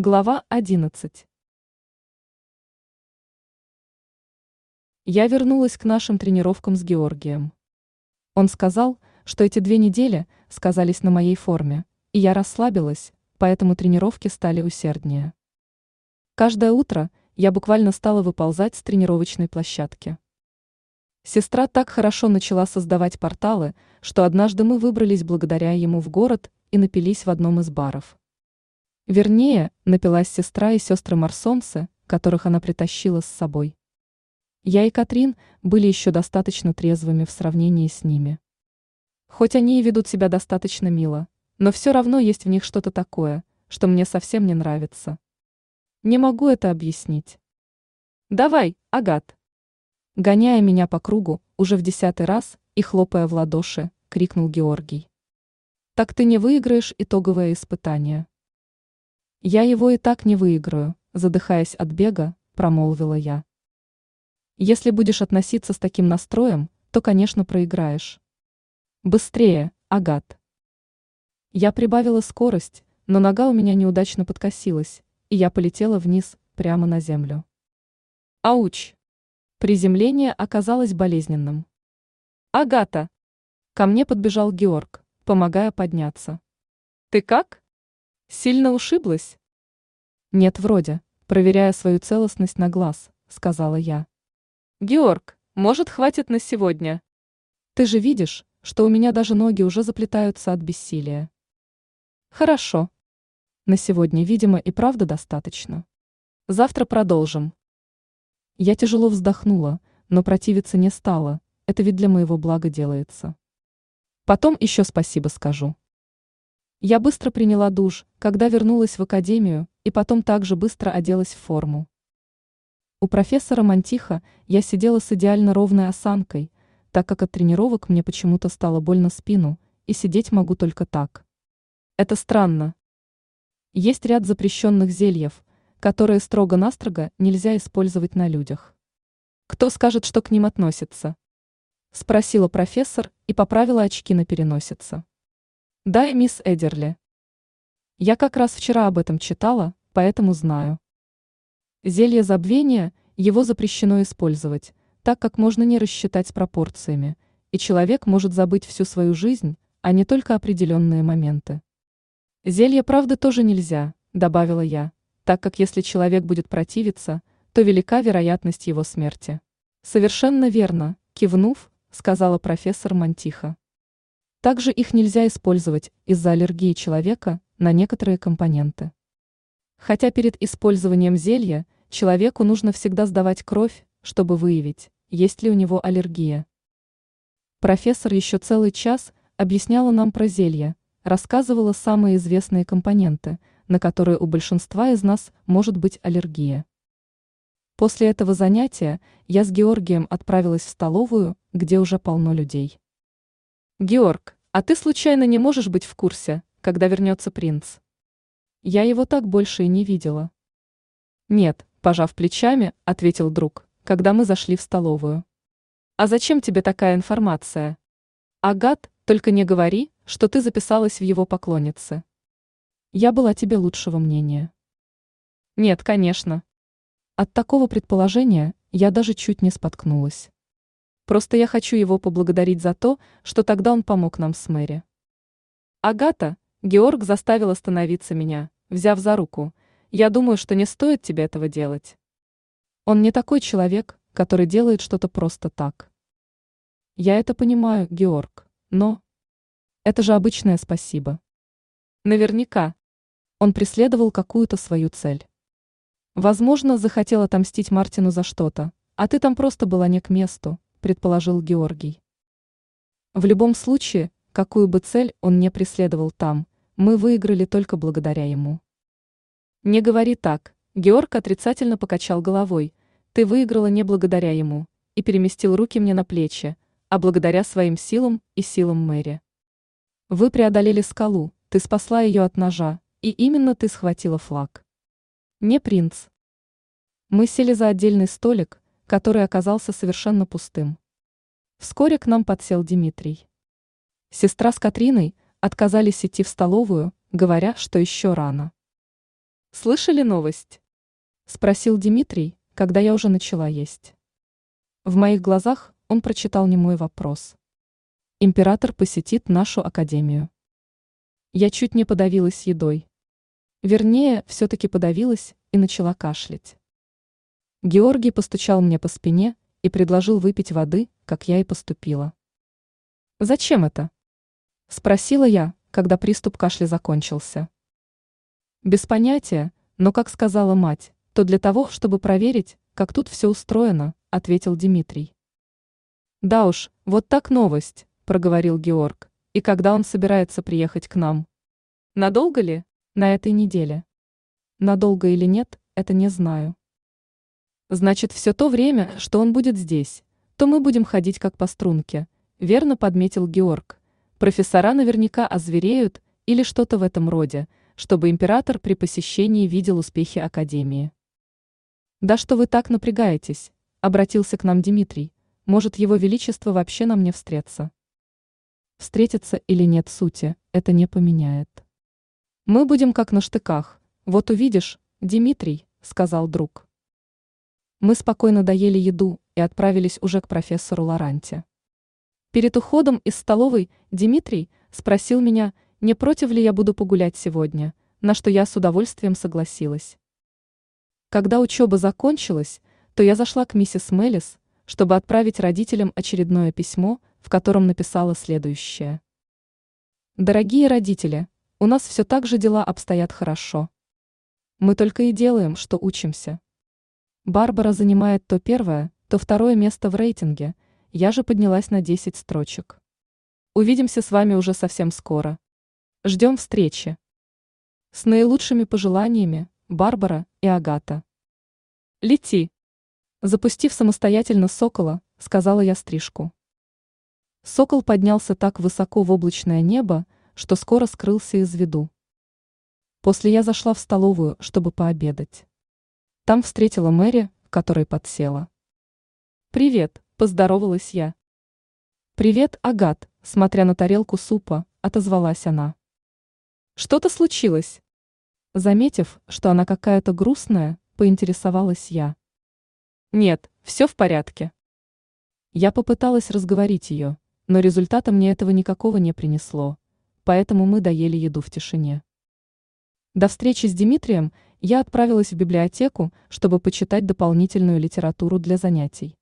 Глава 11. Я вернулась к нашим тренировкам с Георгием. Он сказал, что эти две недели сказались на моей форме, и я расслабилась, поэтому тренировки стали усерднее. Каждое утро я буквально стала выползать с тренировочной площадки. Сестра так хорошо начала создавать порталы, что однажды мы выбрались благодаря ему в город и напились в одном из баров. Вернее, напилась сестра и сестры Марсонсы, которых она притащила с собой. Я и Катрин были еще достаточно трезвыми в сравнении с ними. Хоть они и ведут себя достаточно мило, но все равно есть в них что-то такое, что мне совсем не нравится. Не могу это объяснить. «Давай, Агат!» Гоняя меня по кругу, уже в десятый раз и хлопая в ладоши, крикнул Георгий. «Так ты не выиграешь итоговое испытание». Я его и так не выиграю, задыхаясь от бега, промолвила я. Если будешь относиться с таким настроем, то, конечно, проиграешь. Быстрее, Агат. Я прибавила скорость, но нога у меня неудачно подкосилась, и я полетела вниз, прямо на землю. Ауч! Приземление оказалось болезненным. Агата! Ко мне подбежал Георг, помогая подняться. Ты как? Сильно ушиблась? Нет, вроде, проверяя свою целостность на глаз, сказала я. Георг, может, хватит на сегодня? Ты же видишь, что у меня даже ноги уже заплетаются от бессилия. Хорошо. На сегодня, видимо, и правда достаточно. Завтра продолжим. Я тяжело вздохнула, но противиться не стала, это ведь для моего блага делается. Потом еще спасибо скажу. Я быстро приняла душ, когда вернулась в академию, и потом также быстро оделась в форму. У профессора Мантиха я сидела с идеально ровной осанкой, так как от тренировок мне почему-то стало больно спину, и сидеть могу только так. Это странно. Есть ряд запрещенных зельев, которые строго-настрого нельзя использовать на людях. Кто скажет, что к ним относится? Спросила профессор и поправила очки на переносице. Да, мисс Эдерли. Я как раз вчера об этом читала, поэтому знаю. Зелье забвения, его запрещено использовать, так как можно не рассчитать с пропорциями, и человек может забыть всю свою жизнь, а не только определенные моменты. Зелье правды тоже нельзя, добавила я, так как если человек будет противиться, то велика вероятность его смерти. Совершенно верно, кивнув, сказала профессор Мантиха. Также их нельзя использовать из-за аллергии человека на некоторые компоненты. Хотя перед использованием зелья человеку нужно всегда сдавать кровь, чтобы выявить, есть ли у него аллергия. Профессор еще целый час объясняла нам про зелья, рассказывала самые известные компоненты, на которые у большинства из нас может быть аллергия. После этого занятия я с Георгием отправилась в столовую, где уже полно людей. Георг, а ты случайно не можешь быть в курсе, когда вернется принц? Я его так больше и не видела. Нет, пожав плечами, ответил друг, когда мы зашли в столовую. А зачем тебе такая информация? Агат, только не говори, что ты записалась в его поклонницы. Я была тебе лучшего мнения. Нет, конечно. От такого предположения я даже чуть не споткнулась. Просто я хочу его поблагодарить за то, что тогда он помог нам с Мэри. Агата, Георг заставил остановиться меня, взяв за руку. Я думаю, что не стоит тебе этого делать. Он не такой человек, который делает что-то просто так. Я это понимаю, Георг, но... Это же обычное спасибо. Наверняка. Он преследовал какую-то свою цель. Возможно, захотел отомстить Мартину за что-то, а ты там просто была не к месту, предположил Георгий. В любом случае, какую бы цель он не преследовал там, мы выиграли только благодаря ему. Не говори так, Георг отрицательно покачал головой, ты выиграла не благодаря ему, и переместил руки мне на плечи, а благодаря своим силам и силам Мэри. Вы преодолели скалу, ты спасла ее от ножа, и именно ты схватила флаг. Не принц. Мы сели за отдельный столик, который оказался совершенно пустым. Вскоре к нам подсел Дмитрий. Сестра с Катриной отказались идти в столовую, говоря, что еще рано. Слышали новость? Спросил Дмитрий, когда я уже начала есть. В моих глазах он прочитал не мой вопрос. Император посетит нашу академию. Я чуть не подавилась едой. Вернее, все-таки подавилась и начала кашлять. Георгий постучал мне по спине и предложил выпить воды, как я и поступила. «Зачем это?» – спросила я, когда приступ кашля закончился. Без понятия, но, как сказала мать, то для того, чтобы проверить, как тут все устроено, ответил Дмитрий. Да уж, вот так новость, проговорил Георг. И когда он собирается приехать к нам? Надолго ли? На этой неделе. Надолго или нет, это не знаю. Значит, все то время, что он будет здесь, то мы будем ходить как по струнке, верно подметил Георг. Профессора наверняка озвереют или что-то в этом роде, чтобы император при посещении видел успехи Академии. «Да что вы так напрягаетесь?» – обратился к нам Дмитрий. «Может, его величество вообще нам не встретиться?» Встретиться или нет сути, это не поменяет. «Мы будем как на штыках. Вот увидишь, Дмитрий», – сказал друг. Мы спокойно доели еду и отправились уже к профессору Лоранте. Перед уходом из столовой Дмитрий спросил меня – не против ли я буду погулять сегодня, на что я с удовольствием согласилась. Когда учеба закончилась, то я зашла к миссис Меллис, чтобы отправить родителям очередное письмо, в котором написала следующее. «Дорогие родители, у нас все так же дела обстоят хорошо. Мы только и делаем, что учимся. Барбара занимает то первое, то второе место в рейтинге, я же поднялась на 10 строчек. Увидимся с вами уже совсем скоро. Ждем встречи. С наилучшими пожеланиями, Барбара и Агата. Лети. Запустив самостоятельно сокола, сказала я стрижку. Сокол поднялся так высоко в облачное небо, что скоро скрылся из виду. После я зашла в столовую, чтобы пообедать. Там встретила Мэри, которой подсела. «Привет», – поздоровалась я. «Привет, Агат», – смотря на тарелку супа, отозвалась она. Что-то случилось? Заметив, что она какая-то грустная, поинтересовалась я. Нет, все в порядке. Я попыталась разговорить ее, но результата мне этого никакого не принесло, поэтому мы доели еду в тишине. До встречи с Дмитрием я отправилась в библиотеку, чтобы почитать дополнительную литературу для занятий.